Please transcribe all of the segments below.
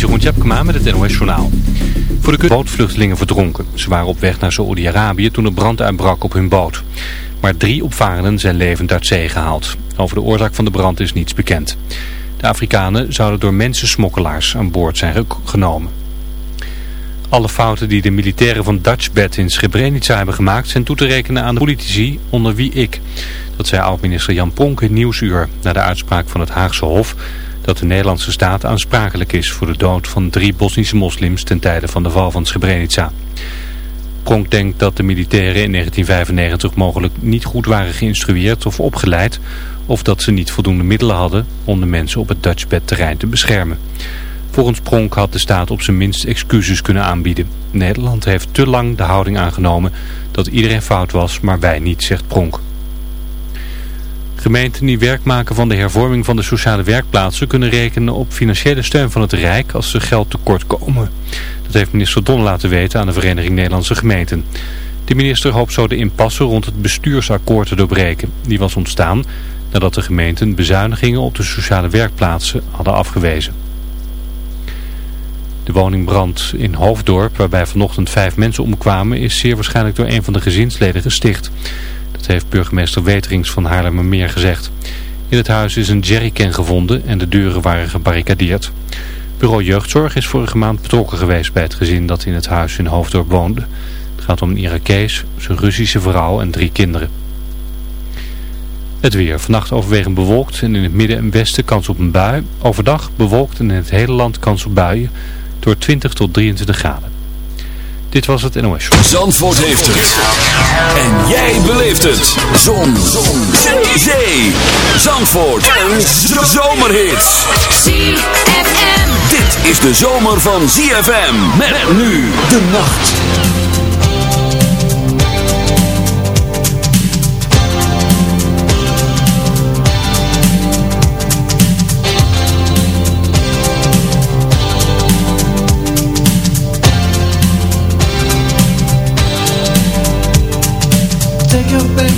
Jeroen Tjepkema met het NOS Journaal. Voor de bootvluchtelingen verdronken. Ze waren op weg naar Saoedi-Arabië toen er brand uitbrak op hun boot. Maar drie opvarenden zijn levend uit zee gehaald. Over de oorzaak van de brand is niets bekend. De Afrikanen zouden door mensensmokkelaars aan boord zijn genomen. Alle fouten die de militairen van Dutchbed in Srebrenica hebben gemaakt zijn toe te rekenen aan de politici onder wie ik. Dat zei oud-minister Jan Pronk in Nieuwsuur na de uitspraak van het Haagse Hof dat de Nederlandse staat aansprakelijk is voor de dood van drie Bosnische moslims ten tijde van de val van Srebrenica. Pronk denkt dat de militairen in 1995 mogelijk niet goed waren geïnstrueerd of opgeleid of dat ze niet voldoende middelen hadden om de mensen op het Dutchbed terrein te beschermen. Volgens Pronk had de staat op zijn minst excuses kunnen aanbieden. Nederland heeft te lang de houding aangenomen dat iedereen fout was, maar wij niet, zegt Pronk. Gemeenten die werk maken van de hervorming van de sociale werkplaatsen kunnen rekenen op financiële steun van het Rijk als ze geld tekort komen. Dat heeft minister Don laten weten aan de Vereniging Nederlandse Gemeenten. De minister hoopt zo de impasse rond het bestuursakkoord te doorbreken. Die was ontstaan nadat de gemeenten bezuinigingen op de sociale werkplaatsen hadden afgewezen. De woningbrand in Hoofddorp, waarbij vanochtend vijf mensen omkwamen, is zeer waarschijnlijk door een van de gezinsleden gesticht. Dat heeft burgemeester Weterings van Haarlemmermeer gezegd. In het huis is een jerrycan gevonden en de deuren waren gebarricadeerd. Bureau Jeugdzorg is vorige maand betrokken geweest bij het gezin dat in het huis in Hoofddorp woonde. Het gaat om een Irakees, zijn Russische vrouw en drie kinderen. Het weer. Vannacht overwegend bewolkt en in het midden en westen kans op een bui. Overdag bewolkt en in het hele land kans op buien door 20 tot 23 graden. Dit was het NOS. Zandvoort heeft het. En jij beleeft het. Zon. Zon. Zee. Zandvoort. Een zomerhit. ZFM. Dit is de zomer van ZFM. Met nu de nacht.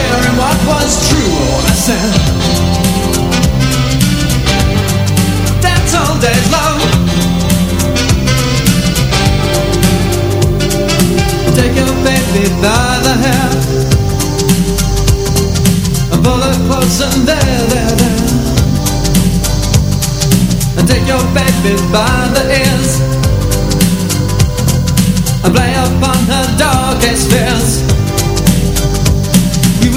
in what was true Listen That's all days long Take your baby by the hair And pull her close and there, there, there. And take your baby by the ears. And play upon her darkest fears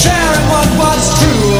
sharing what was true.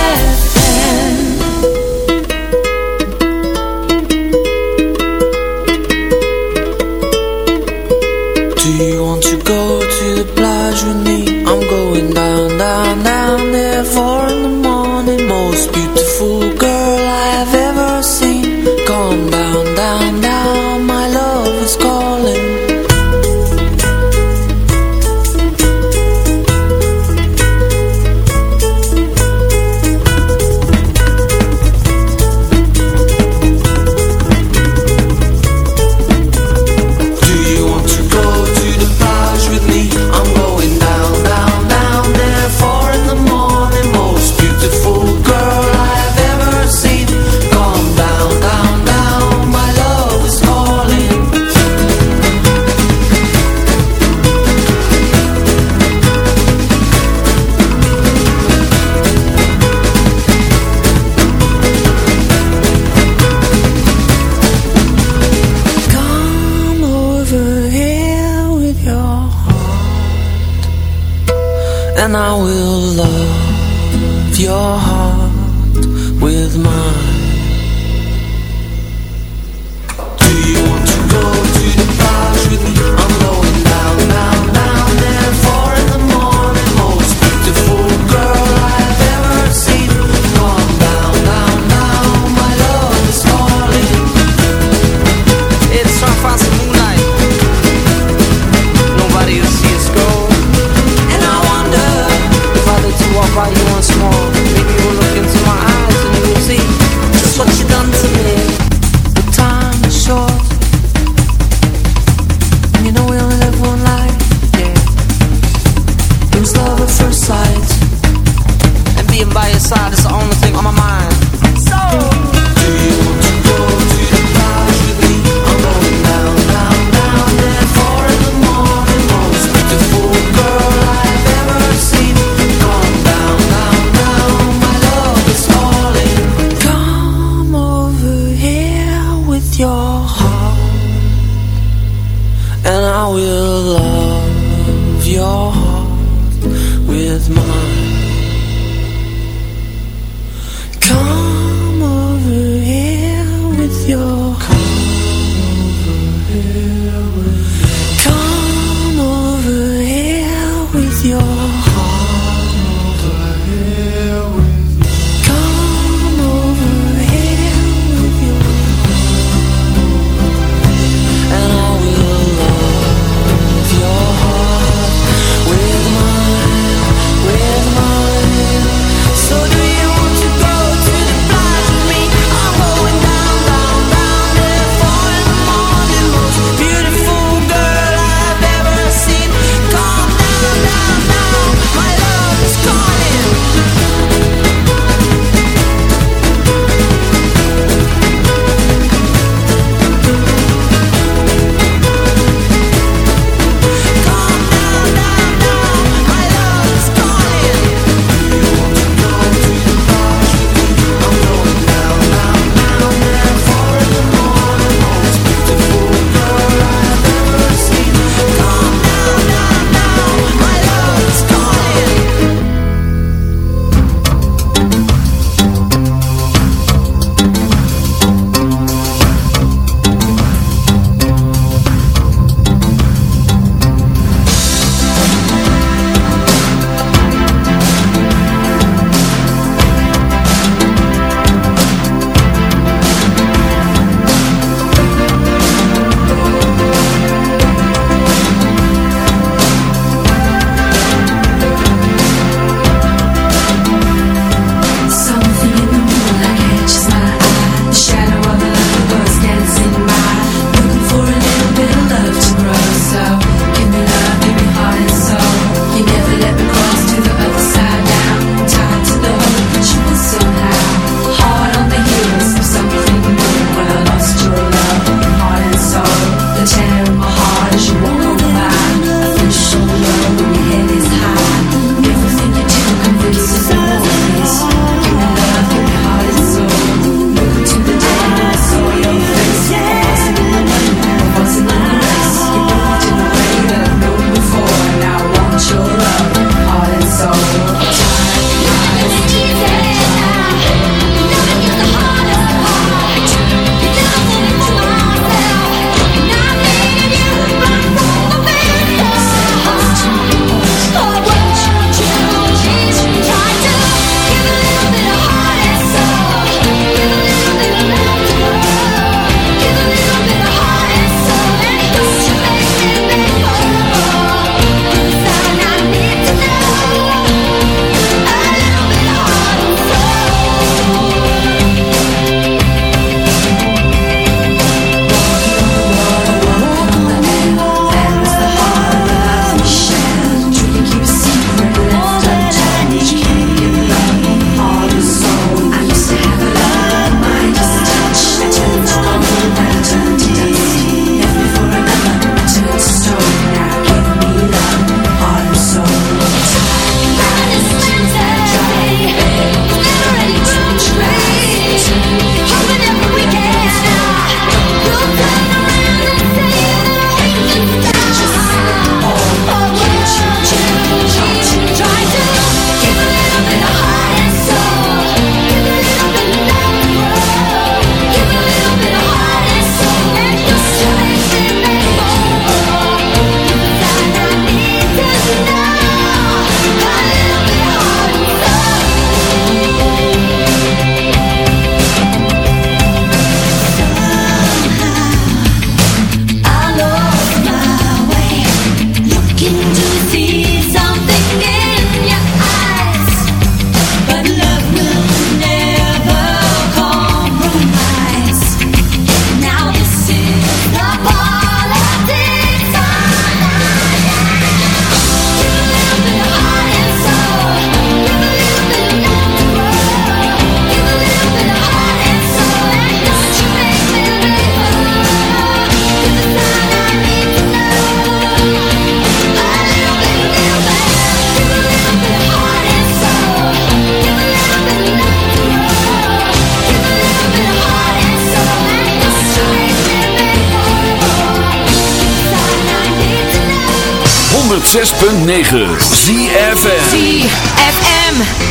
106.9 ZFM ZFM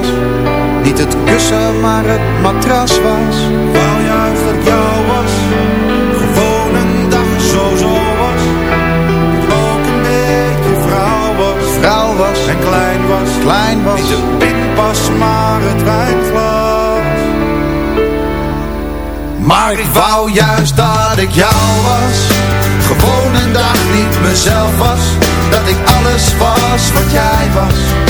was, niet het kussen maar het matras was. Wou juist dat jou was, gewoon een dag zo zo was. Dat ik ook een beetje vrouw was, vrouw was en klein was, klein was. Niet de pinpas maar het wijnglas. Maar ik wou juist dat ik jou was Gewoon een dag niet mezelf was Dat ik alles was wat jij was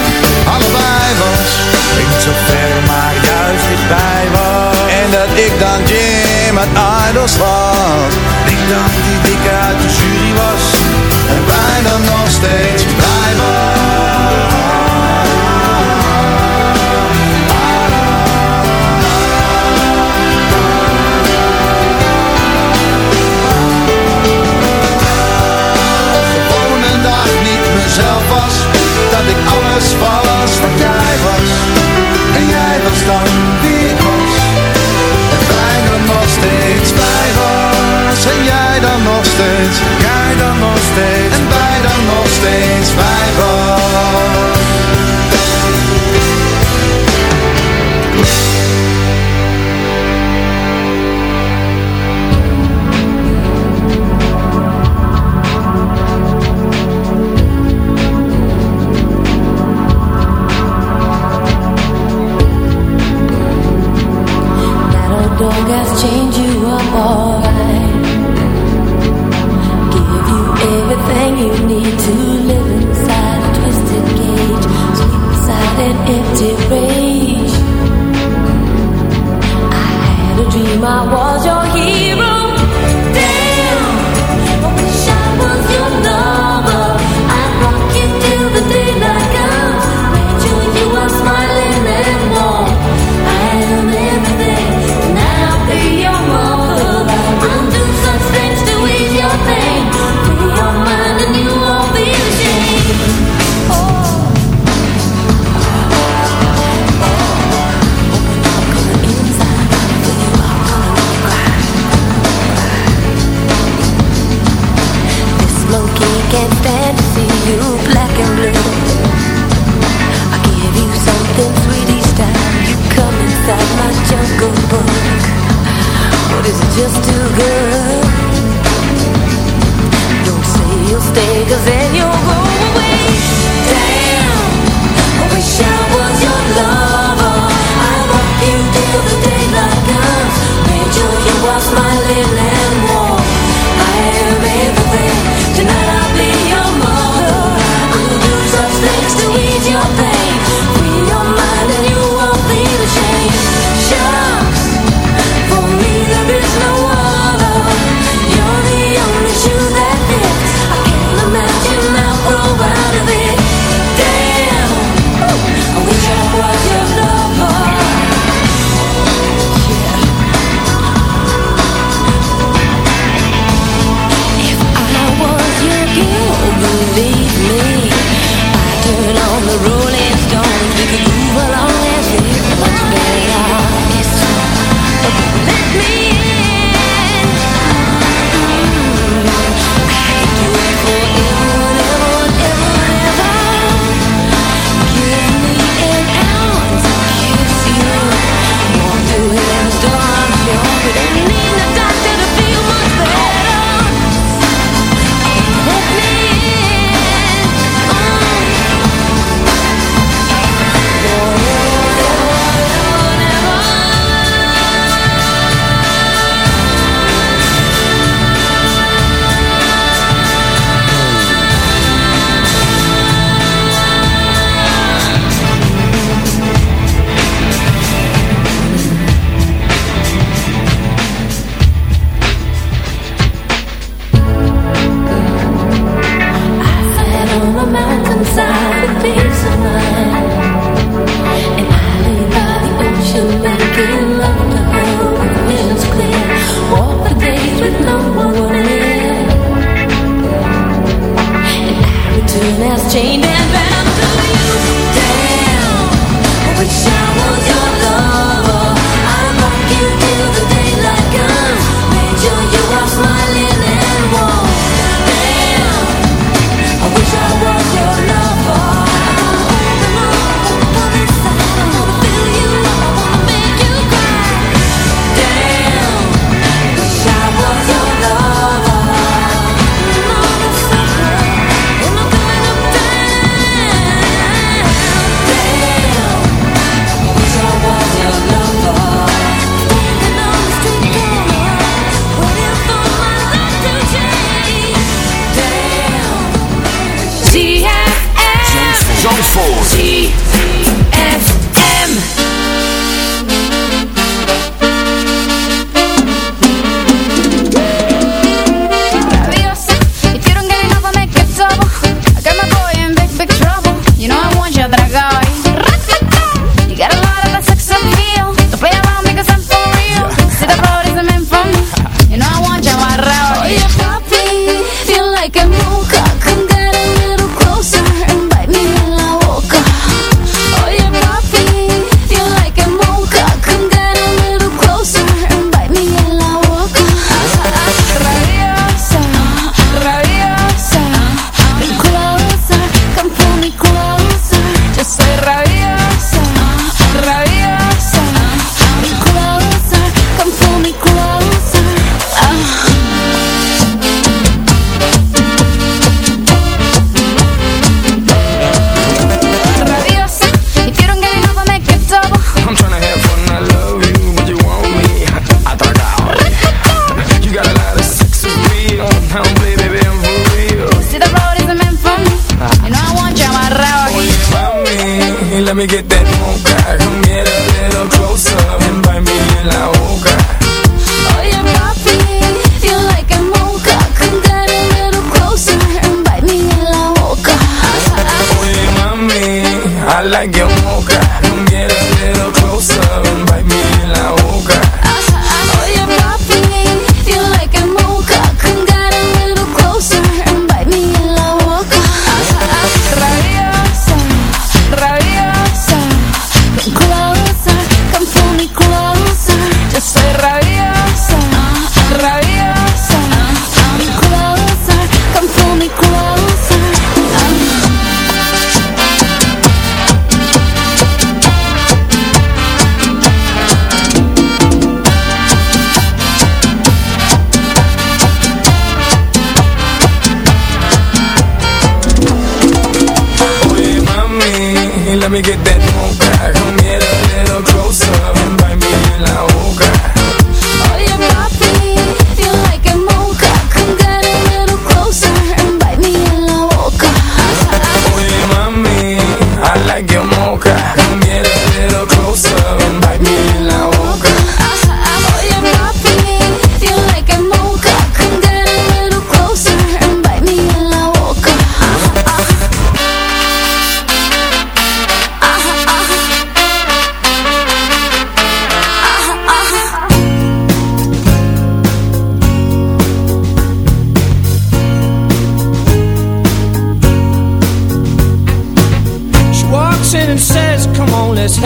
dat ik dan Jim uit Idols was. Ik dan die dikke uit de jury was. En bijna nog steeds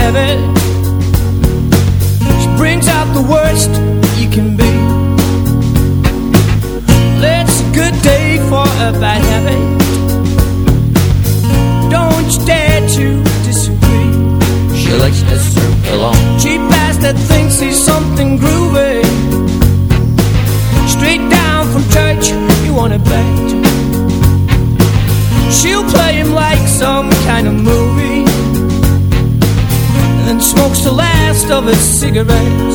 heaven. Of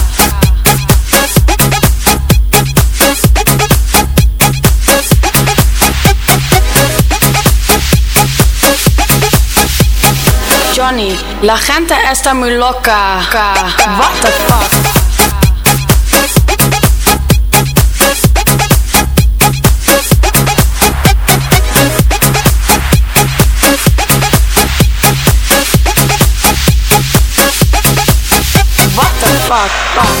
Money. La gente está muy loca. What the fuck? The fuck?